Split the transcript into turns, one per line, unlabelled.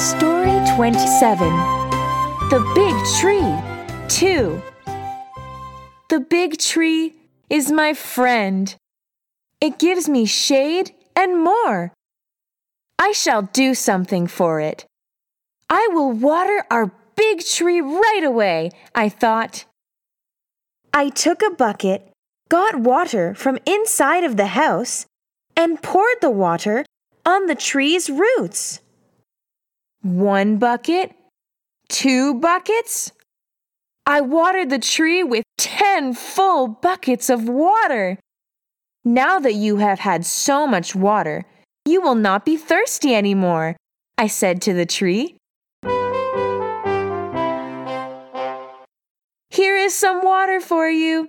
Story 27 The Big Tree 2 The big tree is my friend. It gives me shade and more. I shall do something for it. I will water our big tree right away, I thought. I took a bucket, got water from inside of the house, and poured the water on the tree's roots. One bucket, two buckets. I watered the tree with ten full buckets of water. Now that you have had so much water, you will not be thirsty anymore, I said to the tree. Here is some water for you.